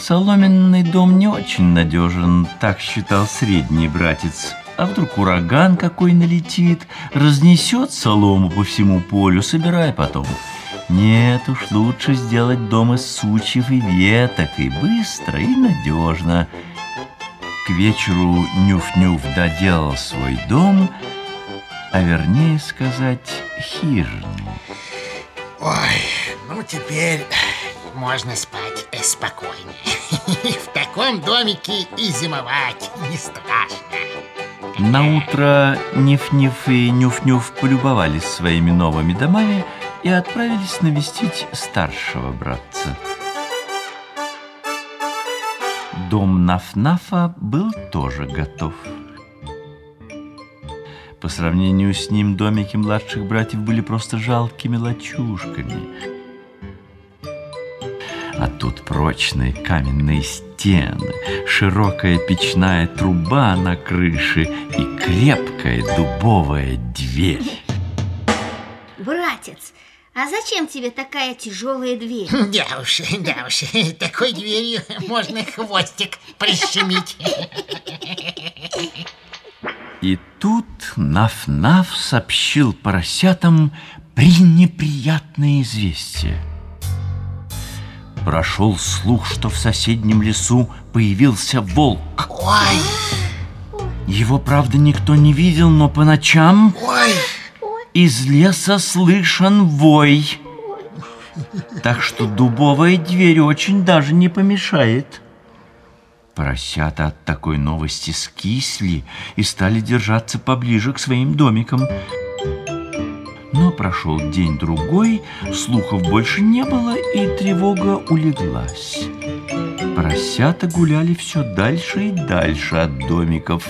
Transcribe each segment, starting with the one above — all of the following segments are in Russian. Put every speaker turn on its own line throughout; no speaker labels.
Соломенный дом не очень надежен, так считал средний братец. А вдруг ураган какой налетит, разнесет солому по всему полю, собирай потом. Нет уж, лучше сделать дом из сучьев и веток, и быстро, и надежно. К вечеру Нюф-Нюф доделал свой дом, а вернее сказать, хижину.
Ой, ну теперь можно спать спокойно. В таком домике и зимовать не страшно.
На утро Ниф-Ниф и Нюф-Нюф полюбовались своими новыми домами и отправились навестить старшего братца. Дом Наф-Нафа был тоже готов. По сравнению с ним домики младших братьев были просто жалкими лачушками. А тут прочные каменные стены, широкая печная труба на крыше и крепкая дубовая дверь.
Братец, а зачем тебе такая тяжелая дверь?
Да уж, да уж, такой дверью можно хвостик прищемить.
И тут Наф-Наф сообщил поросятам пренеприятное известие. Прошел слух, что в соседнем лесу появился волк.
Ой!
Его, правда, никто не видел, но по ночам
Ой!
из леса слышен вой. Так что дубовая дверь очень даже не помешает. Поросята от такой новости скисли и стали держаться поближе к своим домикам. Но прошел день-другой, слухов больше не было, и тревога улеглась. Поросята гуляли все дальше и дальше от домиков.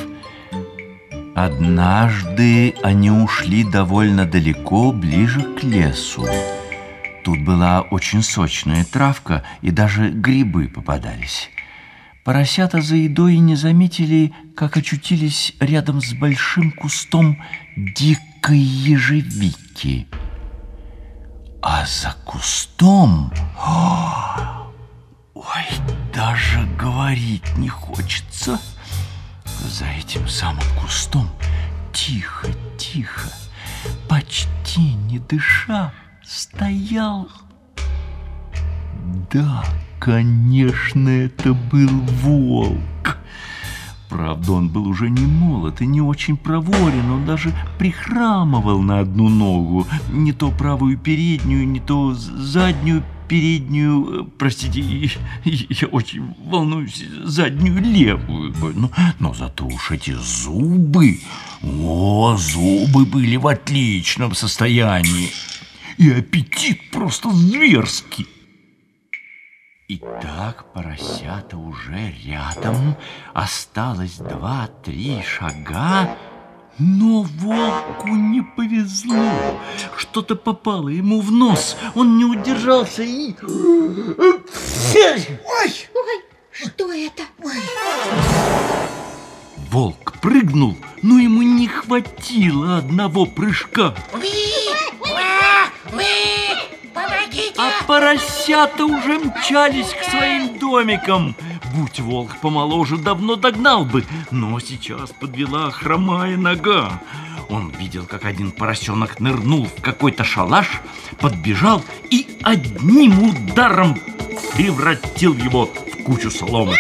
Однажды они ушли довольно далеко, ближе к лесу. Тут была очень сочная травка, и даже грибы попадались. Поросята за едой не заметили, как очутились рядом с большим кустом дикой ежевики. А за кустом... Ой, даже говорить не хочется. За этим самым кустом тихо, тихо, почти не дыша, стоял... Да, конечно, это был волк. Правда, он был уже не молод и не очень проворен, он даже прихрамывал на одну ногу, не то правую переднюю, не то заднюю переднюю, э, простите, я очень волнуюсь, заднюю левую, но, но зато уж эти зубы, о, зубы были в отличном состоянии, и аппетит просто зверский. Итак, поросята уже рядом, осталось два-три шага, но волку не повезло. Что-то попало ему в нос, он не удержался и...
Ой!
Ой, что это?
Волк прыгнул, но ему не хватило одного прыжка.
Вы! А, Вы!
А поросята уже мчались к своим домикам. Будь волк помоложе, давно догнал бы, но сейчас подвела хромая нога. Он видел, как один поросенок нырнул в какой-то шалаш, подбежал и одним ударом превратил его в кучу соломы.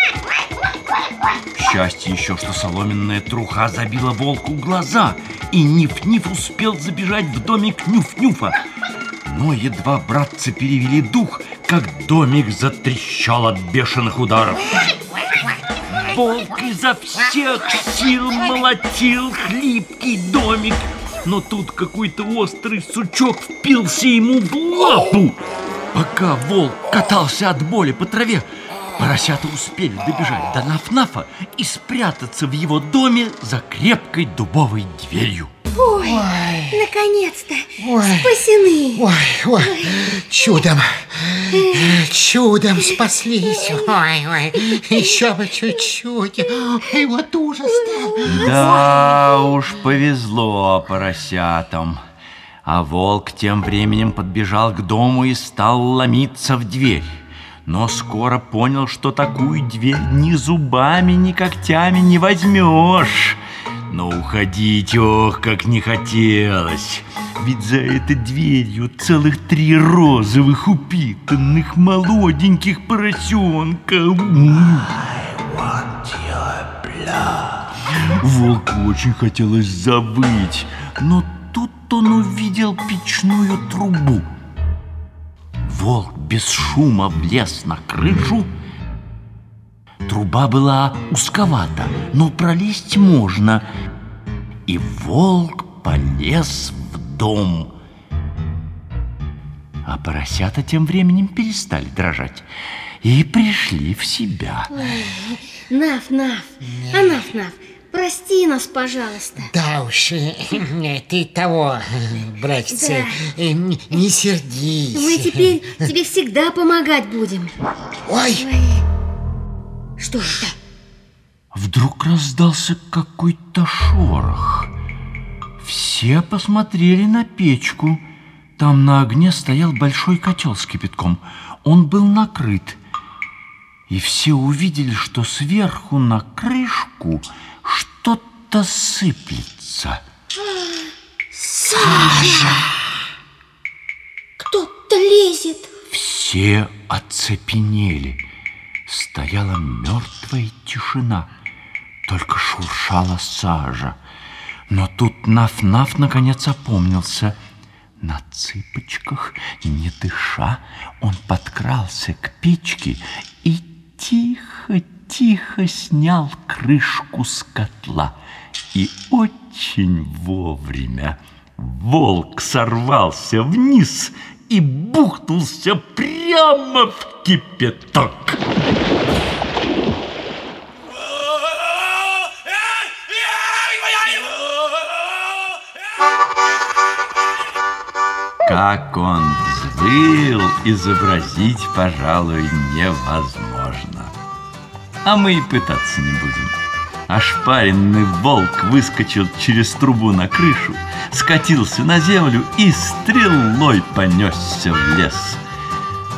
К счастью еще, что соломенная труха забила волку глаза, и Ниф-Ниф успел забежать в домик Нюф-Нюфа. Но едва братцы перевели дух, как домик затрещал от бешеных ударов. Волк изо всех сил молотил хлипкий домик, но тут какой-то острый сучок впился ему в лапу. Пока волк катался от боли по траве, поросята успели добежать до Наф-Нафа и спрятаться в его доме за крепкой дубовой дверью.
Ой,
Ой!
наконец-то
Ой.
спасены.
Ой, ой, чудом, чудом спаслись. Ой, ой, еще бы чуть-чуть. И вот ужас-то.
Да уж повезло поросятам. А волк тем временем подбежал к дому и стал ломиться в дверь. Но скоро понял, что такую дверь ни зубами, ни когтями не возьмешь. Но уходить, ох, как не хотелось. Ведь за этой дверью целых три розовых упитанных молоденьких поросенка. Волку очень хотелось завыть, но тут он увидел печную трубу. Волк без шума влез на крышу. Труба была узковата, но пролезть можно. И волк полез в дом. А поросята тем временем перестали дрожать и пришли в себя.
Ой, Наф, Наф, а Наф, Наф, прости нас, пожалуйста.
Да уж, э, ты того, братец,
Да.
э, не не сердись.
Мы теперь тебе всегда помогать будем.
Ой,
Ой. Что это?
Вдруг раздался какой-то шорох. Все посмотрели на печку. Там на огне стоял большой котел с кипятком. Он был накрыт. И все увидели, что сверху на крышку что-то сыплется.
Кто-то лезет.
Все оцепенели. Стояла мертвая тишина. Только шуршала сажа. Но тут Наф-Наф наконец опомнился. На цыпочках, не дыша, он подкрался к печке и тихо-тихо снял крышку с котла. И очень вовремя волк сорвался вниз и бухнулся прямо в кипяток. Как он взвыл, изобразить, пожалуй, невозможно. А мы и пытаться не будем. Ошпаренный волк выскочил через трубу на крышу, скатился на землю и стрелой понесся в лес.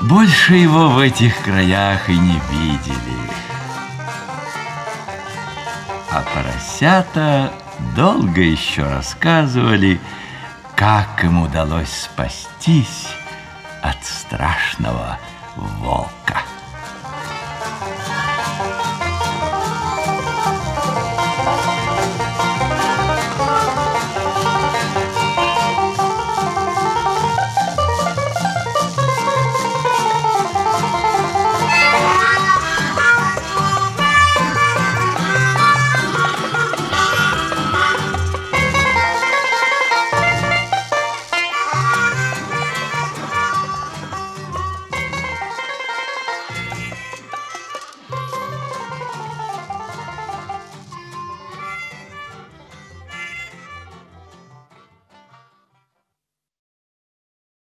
Больше его в этих краях и не видели. А поросята долго еще рассказывали, как им удалось спастись от страшного волка.